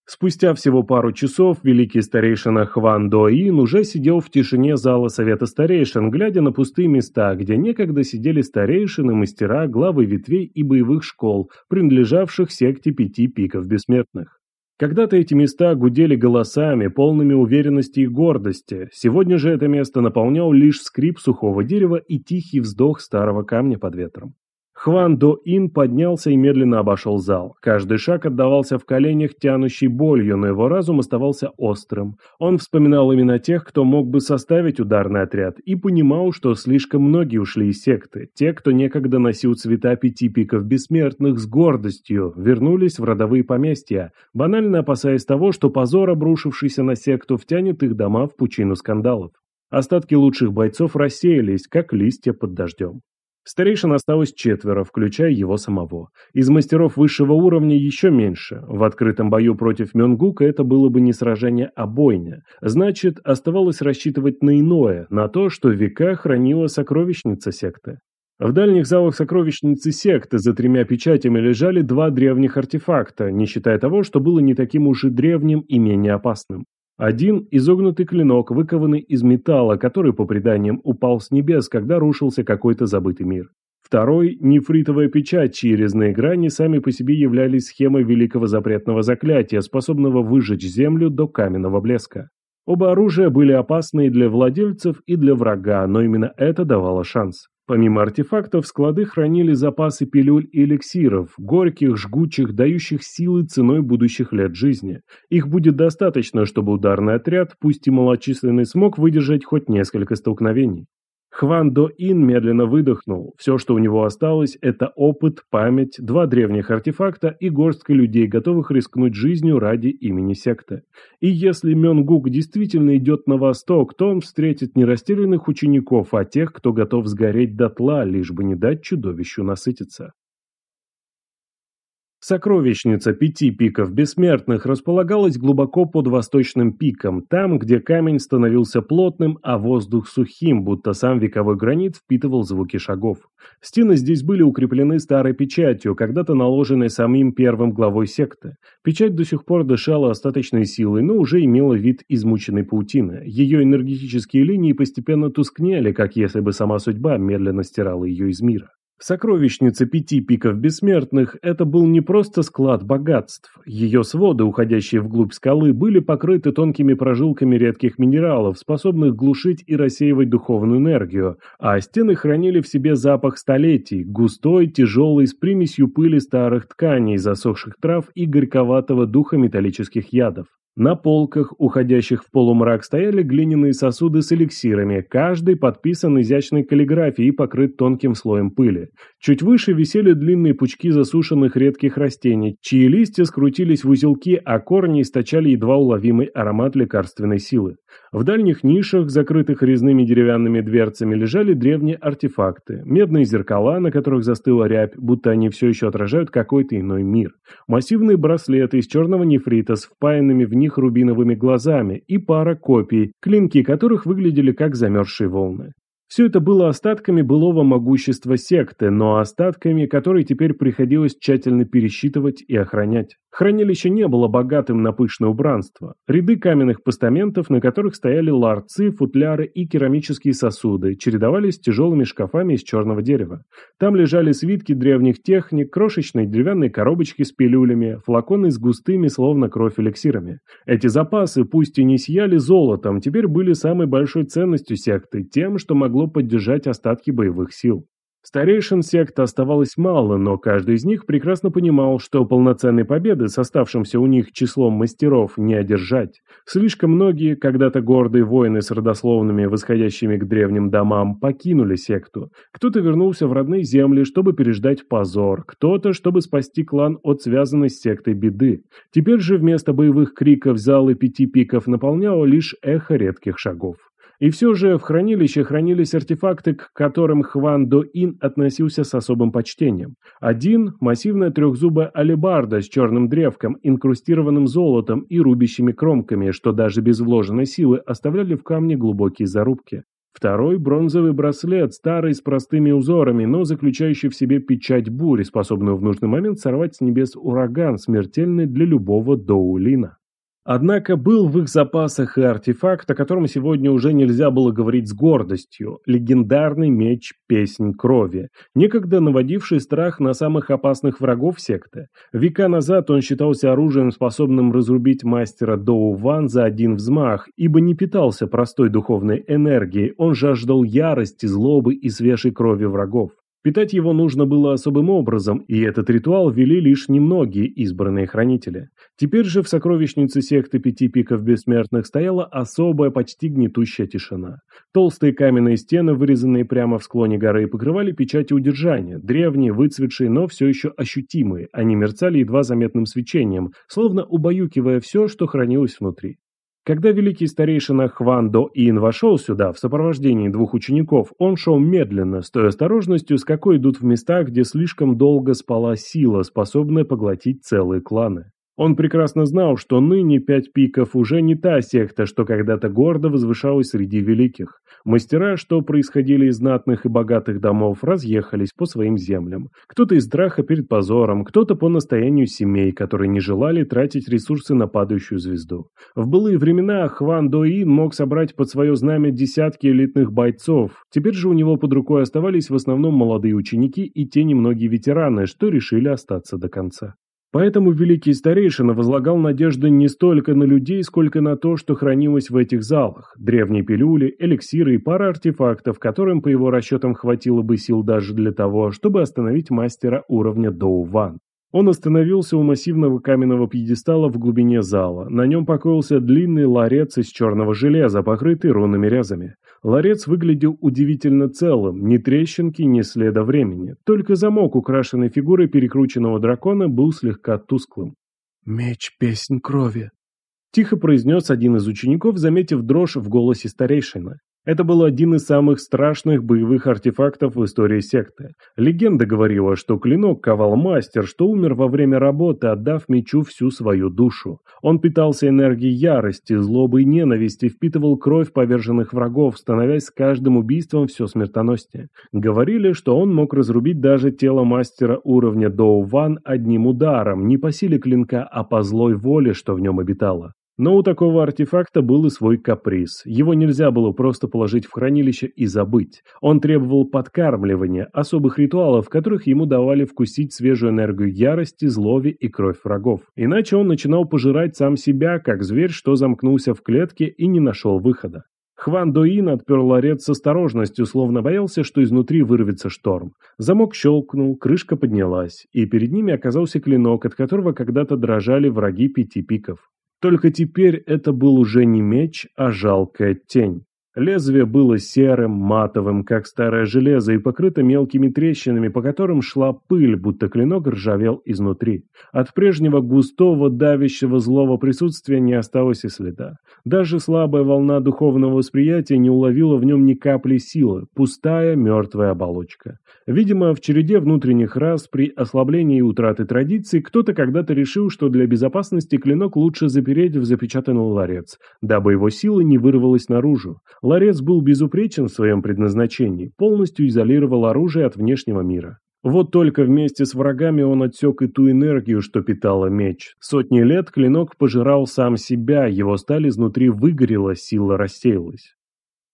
Speaker 1: Спустя всего пару часов великий старейшина Хван Доин уже сидел в тишине зала Совета Старейшин, глядя на пустые места, где некогда сидели старейшины, мастера, главы ветвей и боевых школ, принадлежавших секте пяти пиков бессмертных. Когда-то эти места гудели голосами, полными уверенности и гордости. Сегодня же это место наполнял лишь скрип сухого дерева и тихий вздох старого камня под ветром. Хван До Ин поднялся и медленно обошел зал. Каждый шаг отдавался в коленях тянущей болью, но его разум оставался острым. Он вспоминал именно тех, кто мог бы составить ударный отряд, и понимал, что слишком многие ушли из секты. Те, кто некогда носил цвета пяти пиков бессмертных с гордостью, вернулись в родовые поместья, банально опасаясь того, что позор, обрушившийся на секту, втянет их дома в пучину скандалов. Остатки лучших бойцов рассеялись, как листья под дождем. Старейшин осталось четверо, включая его самого. Из мастеров высшего уровня еще меньше. В открытом бою против Мёнгука это было бы не сражение, а бойня. Значит, оставалось рассчитывать на иное, на то, что века хранила сокровищница секты. В дальних залах сокровищницы секты за тремя печатями лежали два древних артефакта, не считая того, что было не таким уж и древним и менее опасным. Один – изогнутый клинок, выкованный из металла, который, по преданиям, упал с небес, когда рушился какой-то забытый мир. Второй – нефритовая печать, чьи резные грани сами по себе являлись схемой великого запретного заклятия, способного выжечь землю до каменного блеска. Оба оружия были опасны и для владельцев, и для врага, но именно это давало шанс. Помимо артефактов, склады хранили запасы пилюль и эликсиров, горьких, жгучих, дающих силы ценой будущих лет жизни. Их будет достаточно, чтобы ударный отряд, пусть и малочисленный, смог выдержать хоть несколько столкновений. Хван До Ин медленно выдохнул. Все, что у него осталось, это опыт, память, два древних артефакта и горстка людей, готовых рискнуть жизнью ради имени секты. И если Мёнгук действительно идет на восток, то он встретит не растерянных учеников, а тех, кто готов сгореть дотла, лишь бы не дать чудовищу насытиться. Сокровищница пяти пиков бессмертных располагалась глубоко под восточным пиком, там, где камень становился плотным, а воздух сухим, будто сам вековой гранит впитывал звуки шагов. Стены здесь были укреплены старой печатью, когда-то наложенной самим первым главой секты. Печать до сих пор дышала остаточной силой, но уже имела вид измученной паутины. Ее энергетические линии постепенно тускнели, как если бы сама судьба медленно стирала ее из мира. Сокровищница пяти пиков бессмертных – это был не просто склад богатств. Ее своды, уходящие вглубь скалы, были покрыты тонкими прожилками редких минералов, способных глушить и рассеивать духовную энергию, а стены хранили в себе запах столетий, густой, тяжелый, с примесью пыли старых тканей, засохших трав и горьковатого духа металлических ядов. На полках, уходящих в полумрак, стояли глиняные сосуды с эликсирами, каждый подписан изящной каллиграфией и покрыт тонким слоем пыли. Чуть выше висели длинные пучки засушенных редких растений, чьи листья скрутились в узелки, а корни источали едва уловимый аромат лекарственной силы. В дальних нишах, закрытых резными деревянными дверцами, лежали древние артефакты, медные зеркала, на которых застыла рябь, будто они все еще отражают какой-то иной мир. Массивные браслеты из черного нефрита с впаянными в них них рубиновыми глазами, и пара копий, клинки которых выглядели как замерзшие волны. Все это было остатками былого могущества секты, но остатками, которые теперь приходилось тщательно пересчитывать и охранять. Хранилище не было богатым на пышное убранство. Ряды каменных постаментов, на которых стояли ларцы, футляры и керамические сосуды, чередовались с тяжелыми шкафами из черного дерева. Там лежали свитки древних техник, крошечные деревянные коробочки с пилюлями, флаконы с густыми, словно кровь эликсирами. Эти запасы, пусть и не сияли золотом, теперь были самой большой ценностью секты, тем, что могло поддержать остатки боевых сил. Старейшин секты оставалось мало, но каждый из них прекрасно понимал, что полноценной победы с оставшимся у них числом мастеров не одержать. Слишком многие, когда-то гордые воины с родословными, восходящими к древним домам, покинули секту. Кто-то вернулся в родные земли, чтобы переждать позор, кто-то, чтобы спасти клан от связанной с сектой беды. Теперь же вместо боевых криков залы пяти пиков наполняло лишь эхо редких шагов. И все же в хранилище хранились артефакты, к которым Хван До Ин относился с особым почтением. Один – массивная трехзубая алебарда с черным древком, инкрустированным золотом и рубящими кромками, что даже без вложенной силы оставляли в камне глубокие зарубки. Второй – бронзовый браслет, старый с простыми узорами, но заключающий в себе печать бури, способную в нужный момент сорвать с небес ураган, смертельный для любого доулина. Однако был в их запасах и артефакт, о котором сегодня уже нельзя было говорить с гордостью – легендарный меч «Песнь крови», некогда наводивший страх на самых опасных врагов секты. Века назад он считался оружием, способным разрубить мастера Доу Ван за один взмах, ибо не питался простой духовной энергией, он жаждал ярости, злобы и свежей крови врагов. Питать его нужно было особым образом, и этот ритуал вели лишь немногие избранные хранители. Теперь же в сокровищнице секты Пяти Пиков Бессмертных стояла особая, почти гнетущая тишина. Толстые каменные стены, вырезанные прямо в склоне горы, покрывали печати удержания, древние, выцветшие, но все еще ощутимые, они мерцали едва заметным свечением, словно убаюкивая все, что хранилось внутри. Когда великий старейшина Хван До Ин вошел сюда в сопровождении двух учеников, он шел медленно, с той осторожностью, с какой идут в местах, где слишком долго спала сила, способная поглотить целые кланы. Он прекрасно знал, что ныне пять пиков уже не та секта, что когда-то гордо возвышалась среди великих. Мастера, что происходили из знатных и богатых домов, разъехались по своим землям. Кто-то из страха перед позором, кто-то по настоянию семей, которые не желали тратить ресурсы на падающую звезду. В былые времена Хван Доин мог собрать под свое знамя десятки элитных бойцов. Теперь же у него под рукой оставались в основном молодые ученики и те немногие ветераны, что решили остаться до конца. Поэтому великий старейшина возлагал надежды не столько на людей, сколько на то, что хранилось в этих залах. Древние пилюли, эликсиры и пара артефактов, которым, по его расчетам, хватило бы сил даже для того, чтобы остановить мастера уровня Доу Ван. Он остановился у массивного каменного пьедестала в глубине зала. На нем покоился длинный ларец из черного железа, покрытый рунными рязами. Ларец выглядел удивительно целым, ни трещинки, ни следа времени. Только замок, украшенный фигурой перекрученного дракона, был слегка тусклым.
Speaker 2: «Меч – песнь крови», –
Speaker 1: тихо произнес один из учеников, заметив дрожь в голосе старейшины. Это был один из самых страшных боевых артефактов в истории секты. Легенда говорила, что клинок ковал мастер, что умер во время работы, отдав мечу всю свою душу. Он питался энергией ярости, злобы и ненависти, впитывал кровь поверженных врагов, становясь с каждым убийством все смертоноснее. Говорили, что он мог разрубить даже тело мастера уровня Доу Ван одним ударом, не по силе клинка, а по злой воле, что в нем обитало. Но у такого артефакта был и свой каприз. Его нельзя было просто положить в хранилище и забыть. Он требовал подкармливания, особых ритуалов, которых ему давали вкусить свежую энергию ярости, злови и кровь врагов. Иначе он начинал пожирать сам себя, как зверь, что замкнулся в клетке и не нашел выхода. Хван Доин отпер ларец с осторожностью, словно боялся, что изнутри вырвется шторм. Замок щелкнул, крышка поднялась, и перед ними оказался клинок, от которого когда-то дрожали враги пяти пиков. Только теперь это был уже не меч, а жалкая тень. Лезвие было серым, матовым, как старое железо, и покрыто мелкими трещинами, по которым шла пыль, будто клинок ржавел изнутри. От прежнего густого, давящего злого присутствия не осталось и следа. Даже слабая волна духовного восприятия не уловила в нем ни капли силы, пустая, мертвая оболочка. Видимо, в череде внутренних рас при ослаблении и утраты традиций кто-то когда-то решил, что для безопасности клинок лучше запереть в запечатанный ларец, дабы его сила не вырвалась наружу. Ларец был безупречен в своем предназначении, полностью изолировал оружие от внешнего мира. Вот только вместе с врагами он отсек и ту энергию, что питала меч. Сотни лет клинок пожирал сам себя, его сталь изнутри выгорела, сила рассеялась.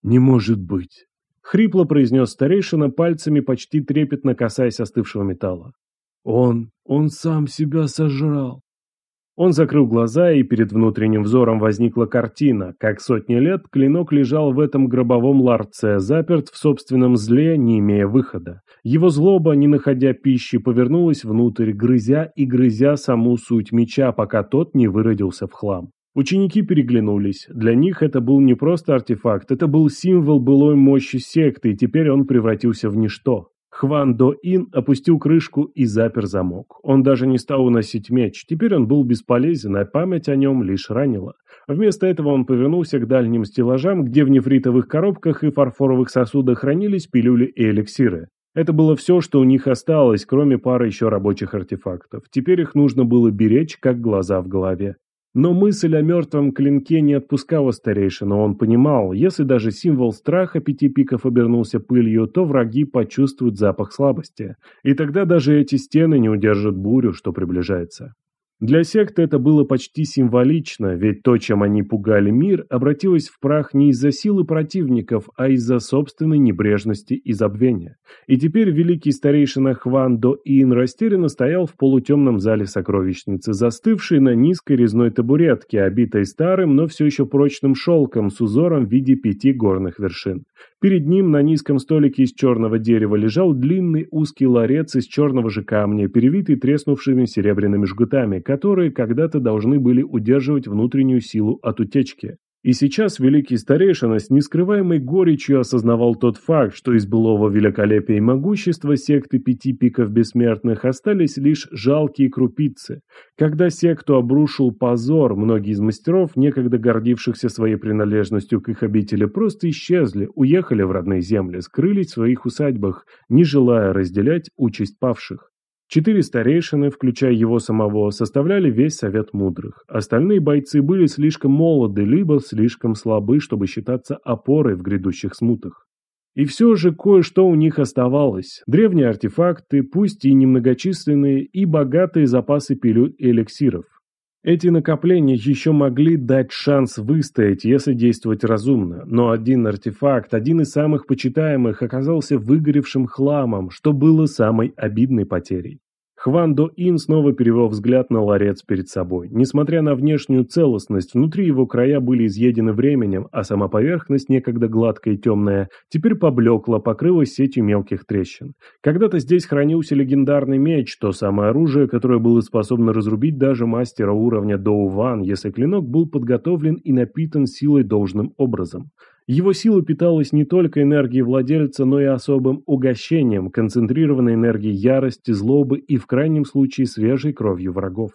Speaker 2: «Не может быть!»
Speaker 1: — хрипло произнес старейшина, пальцами почти трепетно касаясь остывшего металла.
Speaker 2: «Он, он сам себя сожрал!»
Speaker 1: Он закрыл глаза, и перед внутренним взором возникла картина, как сотни лет клинок лежал в этом гробовом ларце, заперт в собственном зле, не имея выхода. Его злоба, не находя пищи, повернулась внутрь, грызя и грызя саму суть меча, пока тот не выродился в хлам. Ученики переглянулись. Для них это был не просто артефакт, это был символ былой мощи секты, и теперь он превратился в ничто. Хван До Ин опустил крышку и запер замок. Он даже не стал уносить меч, теперь он был бесполезен, а память о нем лишь ранила. Вместо этого он повернулся к дальним стеллажам, где в нефритовых коробках и фарфоровых сосудах хранились пилюли и эликсиры. Это было все, что у них осталось, кроме пары еще рабочих артефактов. Теперь их нужно было беречь, как глаза в голове. Но мысль о мертвом клинке не отпускала старейшину, он понимал, если даже символ страха пяти пиков обернулся пылью, то враги почувствуют запах слабости, и тогда даже эти стены не удержат бурю, что приближается. Для секты это было почти символично, ведь то, чем они пугали мир, обратилось в прах не из-за силы противников, а из-за собственной небрежности и забвения. И теперь великий старейшина Хван До Ин растерянно стоял в полутемном зале сокровищницы, застывший на низкой резной табуретке, обитой старым, но все еще прочным шелком с узором в виде пяти горных вершин. Перед ним на низком столике из черного дерева лежал длинный узкий ларец из черного же камня, перевитый треснувшими серебряными жгутами, которые когда-то должны были удерживать внутреннюю силу от утечки. И сейчас великий старейшина с нескрываемой горечью осознавал тот факт, что из былого великолепия и могущества секты пяти пиков бессмертных остались лишь жалкие крупицы. Когда секту обрушил позор, многие из мастеров, некогда гордившихся своей принадлежностью к их обители, просто исчезли, уехали в родные земли, скрылись в своих усадьбах, не желая разделять участь павших. Четыре старейшины, включая его самого, составляли весь совет мудрых. Остальные бойцы были слишком молоды, либо слишком слабы, чтобы считаться опорой в грядущих смутах. И все же кое-что у них оставалось. Древние артефакты, пусть и немногочисленные, и богатые запасы пилюль и эликсиров. Эти накопления еще могли дать шанс выстоять, если действовать разумно, но один артефакт, один из самых почитаемых, оказался выгоревшим хламом, что было самой обидной потерей. Хван До Ин снова перевел взгляд на ларец перед собой. Несмотря на внешнюю целостность, внутри его края были изъедены временем, а сама поверхность, некогда гладкая и темная, теперь поблекла, покрылась сетью мелких трещин. Когда-то здесь хранился легендарный меч, то самое оружие, которое было способно разрубить даже мастера уровня Доу Ван, если клинок был подготовлен и напитан силой должным образом. Его сила питалась не только энергией владельца, но и особым угощением, концентрированной энергией ярости, злобы и, в крайнем случае, свежей кровью врагов.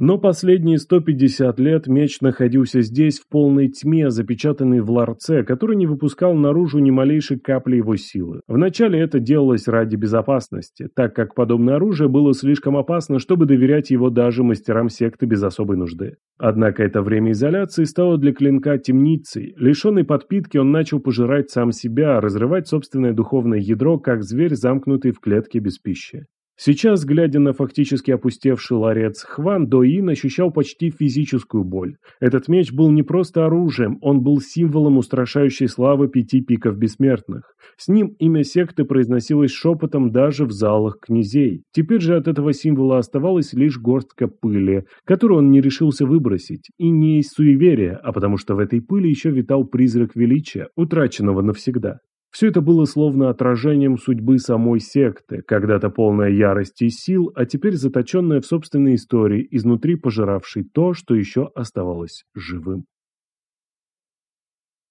Speaker 1: Но последние 150 лет меч находился здесь в полной тьме, запечатанный в ларце, который не выпускал наружу ни малейшей капли его силы. Вначале это делалось ради безопасности, так как подобное оружие было слишком опасно, чтобы доверять его даже мастерам секты без особой нужды. Однако это время изоляции стало для клинка темницей. Лишенный подпитки он начал пожирать сам себя, разрывать собственное духовное ядро, как зверь, замкнутый в клетке без пищи. Сейчас, глядя на фактически опустевший ларец, Хван Доин ощущал почти физическую боль. Этот меч был не просто оружием, он был символом устрашающей славы пяти пиков бессмертных. С ним имя секты произносилось шепотом даже в залах князей. Теперь же от этого символа оставалась лишь горстка пыли, которую он не решился выбросить. И не из суеверия, а потому что в этой пыли еще витал призрак величия, утраченного навсегда. Все это было словно отражением судьбы самой секты, когда-то полная ярости и сил, а теперь заточенная в собственной истории, изнутри пожиравшей то, что еще оставалось живым.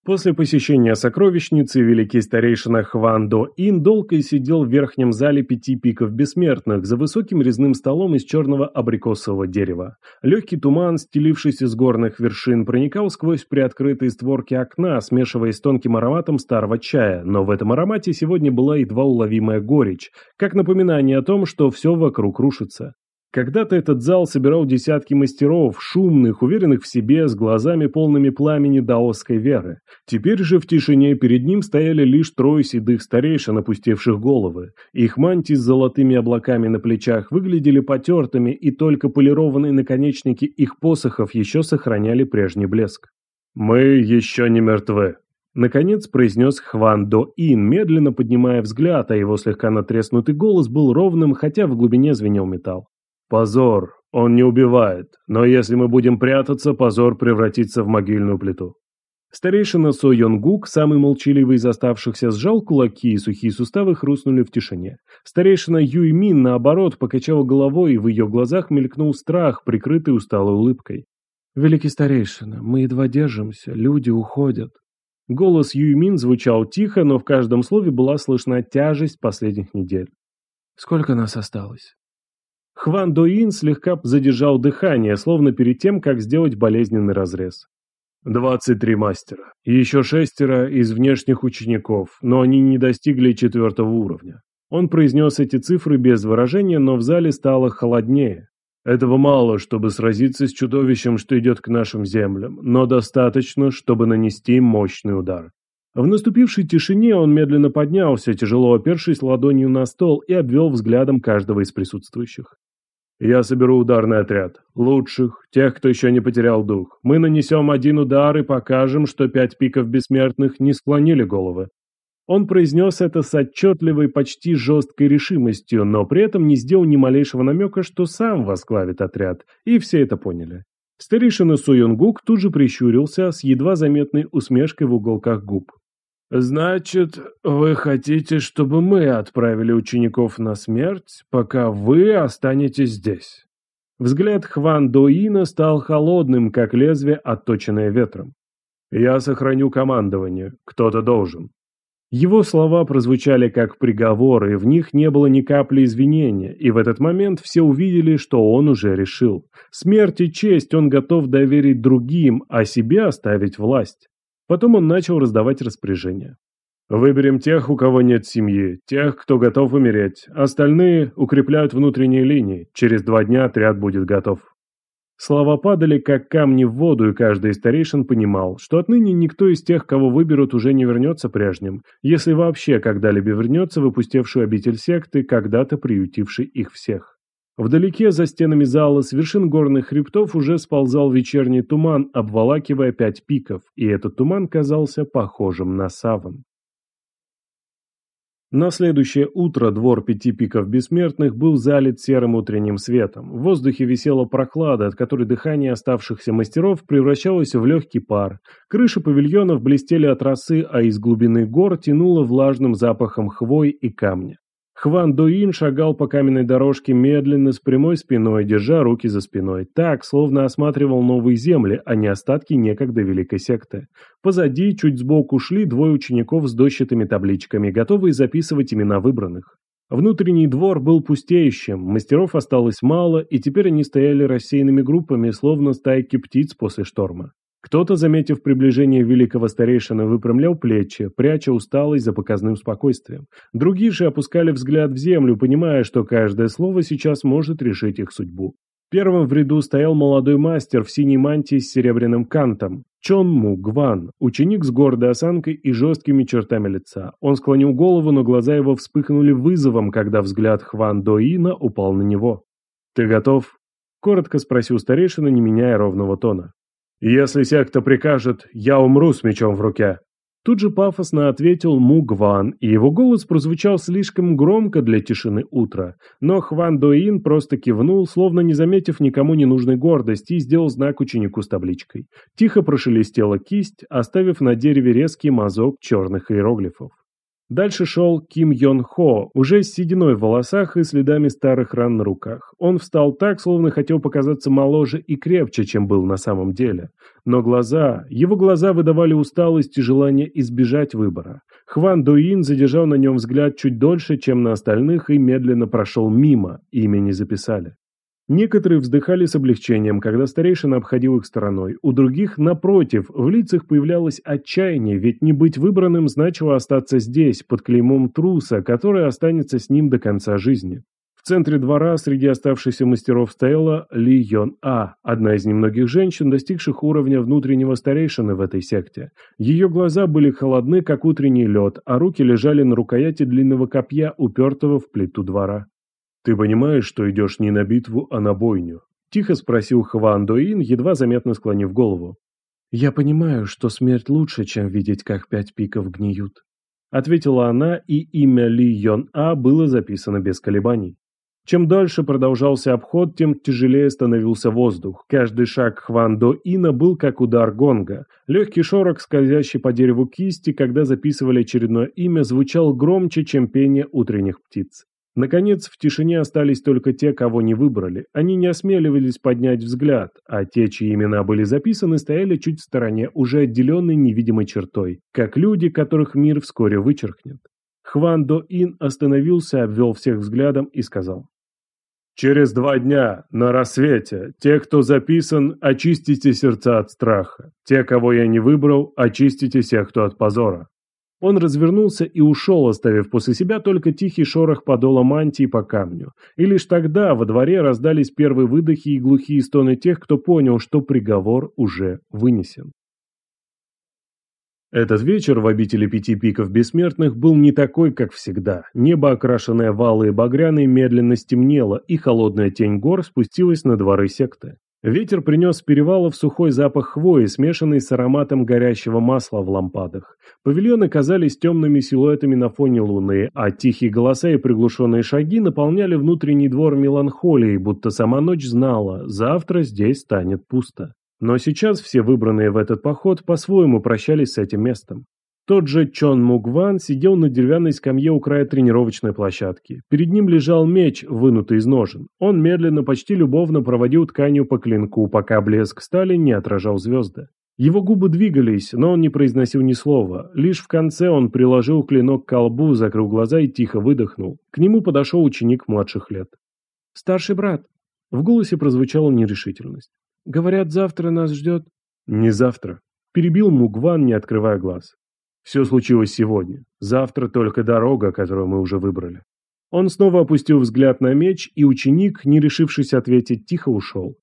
Speaker 1: После посещения сокровищницы великий старейшина Хван До Ин долго сидел в верхнем зале пяти пиков бессмертных за высоким резным столом из черного абрикосового дерева. Легкий туман, стелившийся с горных вершин, проникал сквозь приоткрытые створки окна, смешиваясь с тонким ароматом старого чая, но в этом аромате сегодня была едва уловимая горечь, как напоминание о том, что все вокруг рушится. Когда-то этот зал собирал десятки мастеров, шумных, уверенных в себе, с глазами полными пламени даосской веры. Теперь же в тишине перед ним стояли лишь трое седых старейшин, опустевших головы. Их мантии с золотыми облаками на плечах выглядели потертыми, и только полированные наконечники их посохов еще сохраняли прежний блеск. «Мы еще не мертвы», Наконец произнес Хван До Ин, медленно поднимая взгляд, а его слегка натреснутый голос был ровным, хотя в глубине звенел металл. Позор, он не убивает, но если мы будем прятаться, позор превратится в могильную плиту. Старейшина Со Йонгук, самый молчаливый из оставшихся, сжал кулаки, и сухие суставы хрустнули в тишине. Старейшина Юй Мин, наоборот, покачала головой, и в ее глазах мелькнул страх, прикрытый усталой улыбкой. «Великий старейшина, мы едва держимся, люди уходят». Голос Юй Мин звучал тихо, но в каждом слове была слышна тяжесть последних недель. «Сколько нас осталось?» Хван Доин слегка задержал дыхание, словно перед тем, как сделать болезненный разрез. «Двадцать три мастера. Еще шестеро из внешних учеников, но они не достигли четвертого уровня». Он произнес эти цифры без выражения, но в зале стало холоднее. Этого мало, чтобы сразиться с чудовищем, что идет к нашим землям, но достаточно, чтобы нанести мощный удар. В наступившей тишине он медленно поднялся, тяжело опершись ладонью на стол и обвел взглядом каждого из присутствующих. Я соберу ударный отряд. Лучших, тех, кто еще не потерял дух. Мы нанесем один удар и покажем, что пять пиков бессмертных не склонили головы. Он произнес это с отчетливой, почти жесткой решимостью, но при этом не сделал ни малейшего намека, что сам возглавит отряд, и все это поняли. Старейшина Суюнгук тут же прищурился с едва заметной усмешкой в уголках губ. «Значит, вы хотите, чтобы мы отправили учеников на смерть, пока вы останетесь здесь?» Взгляд Хван Доина стал холодным, как лезвие, отточенное ветром. «Я сохраню командование. Кто-то должен». Его слова прозвучали как приговор, и в них не было ни капли извинения, и в этот момент все увидели, что он уже решил. Смерть и честь он готов доверить другим, а себе оставить власть. Потом он начал раздавать распоряжения. Выберем тех, у кого нет семьи, тех, кто готов умереть. Остальные укрепляют внутренние линии. Через два дня отряд будет готов. Слова падали, как камни в воду, и каждый из старейшин понимал, что отныне никто из тех, кого выберут, уже не вернется прежним, если вообще когда-либо вернется в обитель секты, когда-то приютивший их всех. Вдалеке, за стенами зала, с вершин горных хребтов уже сползал вечерний туман, обволакивая пять пиков, и этот туман казался похожим на саван. На следующее утро двор пяти пиков бессмертных был залит серым утренним светом. В воздухе висела прохлада, от которой дыхание оставшихся мастеров превращалось в легкий пар. Крыши павильонов блестели от росы, а из глубины гор тянуло влажным запахом хвой и камня. Хван Дуин шагал по каменной дорожке медленно, с прямой спиной, держа руки за спиной, так, словно осматривал новые земли, а не остатки некогда великой секты. Позади, чуть сбоку, шли двое учеников с дощатыми табличками, готовые записывать имена выбранных. Внутренний двор был пустеющим, мастеров осталось мало, и теперь они стояли рассеянными группами, словно стайки птиц после шторма. Кто-то, заметив приближение великого старейшины, выпрямлял плечи, пряча усталость за показным спокойствием. Другие же опускали взгляд в землю, понимая, что каждое слово сейчас может решить их судьбу. Первым в ряду стоял молодой мастер в синей мантии с серебряным кантом. Чон Му Гван, ученик с гордой осанкой и жесткими чертами лица. Он склонил голову, но глаза его вспыхнули вызовом, когда взгляд Хван Доина упал на него. «Ты готов?» – коротко спросил старейшина, не меняя ровного тона. «Если секта прикажет, я умру с мечом в руке». Тут же пафосно ответил Мугван, и его голос прозвучал слишком громко для тишины утра. Но Хван Доин просто кивнул, словно не заметив никому ненужной гордости, и сделал знак ученику с табличкой. Тихо прошелестела кисть, оставив на дереве резкий мазок черных иероглифов. Дальше шел Ким Йон Хо, уже с сединой в волосах и следами старых ран на руках. Он встал так, словно хотел показаться моложе и крепче, чем был на самом деле. Но глаза, его глаза выдавали усталость и желание избежать выбора. Хван Дуин задержал на нем взгляд чуть дольше, чем на остальных, и медленно прошел мимо, имя не записали. Некоторые вздыхали с облегчением, когда старейшина обходил их стороной. У других, напротив, в лицах появлялось отчаяние, ведь не быть выбранным значило остаться здесь, под клеймом труса, который останется с ним до конца жизни. В центре двора среди оставшихся мастеров стояла Ли Йон А, одна из немногих женщин, достигших уровня внутреннего старейшины в этой секте. Ее глаза были холодны, как утренний лед, а руки лежали на рукояти длинного копья, упертого в плиту двора. «Ты понимаешь, что идешь не на битву, а на бойню?» – тихо спросил Хван Доин, едва заметно склонив голову.
Speaker 2: «Я понимаю, что смерть лучше, чем видеть, как пять пиков гниют», – ответила она, и имя Ли Йон А было записано без колебаний. Чем дальше продолжался обход, тем тяжелее становился воздух. Каждый шаг Хван До Ина был как удар гонга. Легкий шорох, скользящий по дереву кисти, когда записывали очередное имя, звучал громче, чем пение утренних птиц. Наконец, в тишине остались только те, кого не выбрали. Они не осмеливались поднять взгляд, а те, чьи имена были записаны, стояли чуть в стороне, уже отделенной невидимой чертой, как люди, которых мир вскоре вычеркнет. Хван До Ин остановился, обвел всех взглядом и сказал. «Через два дня, на рассвете, те, кто записан, очистите сердца от страха. Те, кого я не выбрал, очистите сердца от позора. Он развернулся и ушел, оставив после себя только тихий шорох подола мантии по камню. И лишь тогда во дворе раздались первые выдохи и глухие стоны тех, кто понял, что приговор уже вынесен. Этот вечер в обители пяти пиков бессмертных был не такой, как всегда. Небо, окрашенное валы и багряной, медленно стемнело, и холодная тень гор спустилась на дворы секты. Ветер принес с перевалов сухой запах хвои, смешанный с ароматом горящего масла в лампадах. Павильоны казались темными силуэтами на фоне луны, а тихие голоса и приглушенные шаги наполняли внутренний двор меланхолией, будто сама ночь знала, завтра здесь станет пусто. Но сейчас все выбранные в этот поход по-своему прощались с этим местом. Тот же Чон Мугван сидел на деревянной скамье у края тренировочной площадки. Перед ним лежал меч, вынутый из ножен. Он медленно, почти любовно проводил тканью по клинку, пока блеск стали не отражал звезды. Его губы двигались, но он не произносил ни слова. Лишь в конце он приложил клинок к колбу, закрыл глаза и тихо выдохнул. К нему подошел ученик младших лет. «Старший брат». В голосе прозвучала нерешительность. «Говорят, завтра нас ждет...»
Speaker 1: «Не завтра», – перебил Мугван, не открывая глаз. Все случилось сегодня. Завтра только дорога, которую мы уже выбрали. Он снова опустил взгляд на меч, и ученик, не решившись ответить, тихо ушел.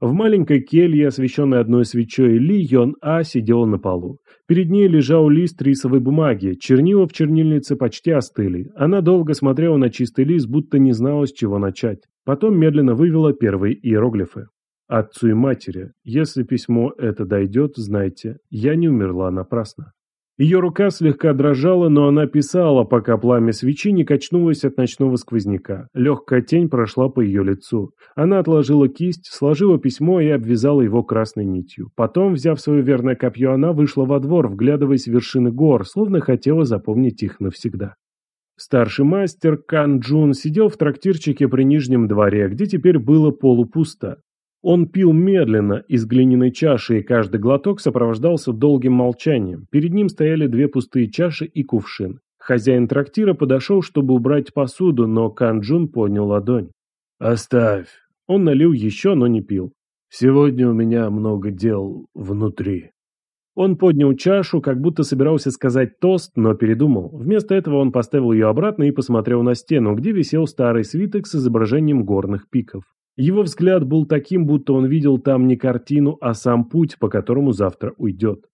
Speaker 1: В маленькой келье, освещенной одной свечой, Ли Йон А сидел на полу. Перед ней лежал лист рисовой бумаги, чернила в чернильнице почти остыли. Она долго смотрела на чистый лист, будто не знала, с чего начать. Потом медленно вывела первые иероглифы. «Отцу и матери, если письмо это дойдет, знайте, я не умерла напрасно». Ее рука слегка дрожала, но она писала, пока пламя свечи не качнулось от ночного сквозняка. Легкая тень прошла по ее лицу. Она отложила кисть, сложила письмо и обвязала его красной нитью. Потом, взяв свое верное копье, она вышла во двор, вглядываясь в вершины гор, словно хотела запомнить их навсегда. Старший мастер Кан Джун сидел в трактирчике при нижнем дворе, где теперь было полупусто. Он пил медленно из глиняной чаши, и каждый глоток сопровождался долгим молчанием. Перед ним стояли две пустые чаши и кувшин. Хозяин трактира подошел, чтобы убрать посуду, но Канджун поднял ладонь. «Оставь». Он налил еще, но не пил. «Сегодня у меня много дел внутри». Он поднял чашу, как будто собирался сказать тост, но передумал. Вместо этого он поставил ее обратно и посмотрел на стену, где висел старый свиток с изображением горных пиков. Его взгляд был таким, будто он видел там не картину, а сам путь, по которому завтра уйдет.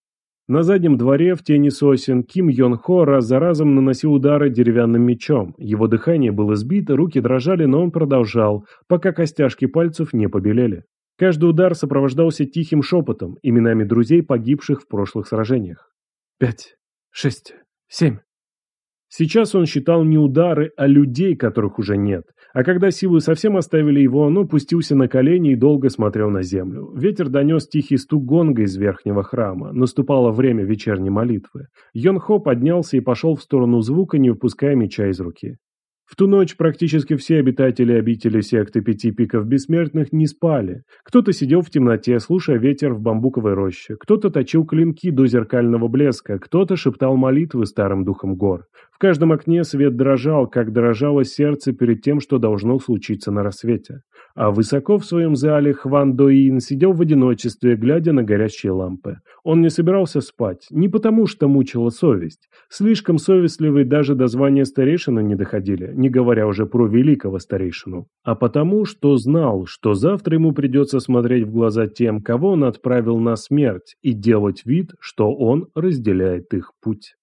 Speaker 1: На заднем дворе, в тени сосен, Ким Йон Хо раз за разом наносил удары деревянным мечом. Его дыхание было сбито, руки дрожали, но он продолжал, пока костяшки пальцев не побелели. Каждый удар сопровождался тихим шепотом, именами друзей, погибших в прошлых сражениях.
Speaker 2: «Пять, шесть, семь». Сейчас он считал не удары, а людей, которых уже нет. А когда силы совсем оставили его, он опустился на колени и долго смотрел на землю. Ветер донес тихий стук гонга из верхнего храма. Наступало время вечерней молитвы. Йон Хо поднялся и пошел в сторону звука, не выпуская меча из руки. В ту ночь практически все обитатели обители секты Пяти Пиков Бессмертных не спали. Кто-то сидел в темноте, слушая ветер в бамбуковой роще, кто-то точил клинки до зеркального блеска, кто-то шептал молитвы старым духом гор. В каждом окне свет дрожал, как дрожало сердце перед тем, что должно случиться на рассвете. А высоко в своем зале Хван Доин сидел в одиночестве, глядя на горящие лампы. Он не собирался спать, не потому что мучила совесть. Слишком совестливые даже до звания старейшины не доходили, не говоря уже про великого старейшину. А потому, что знал, что завтра ему придется смотреть в глаза тем, кого он отправил на смерть, и делать вид, что он разделяет их путь.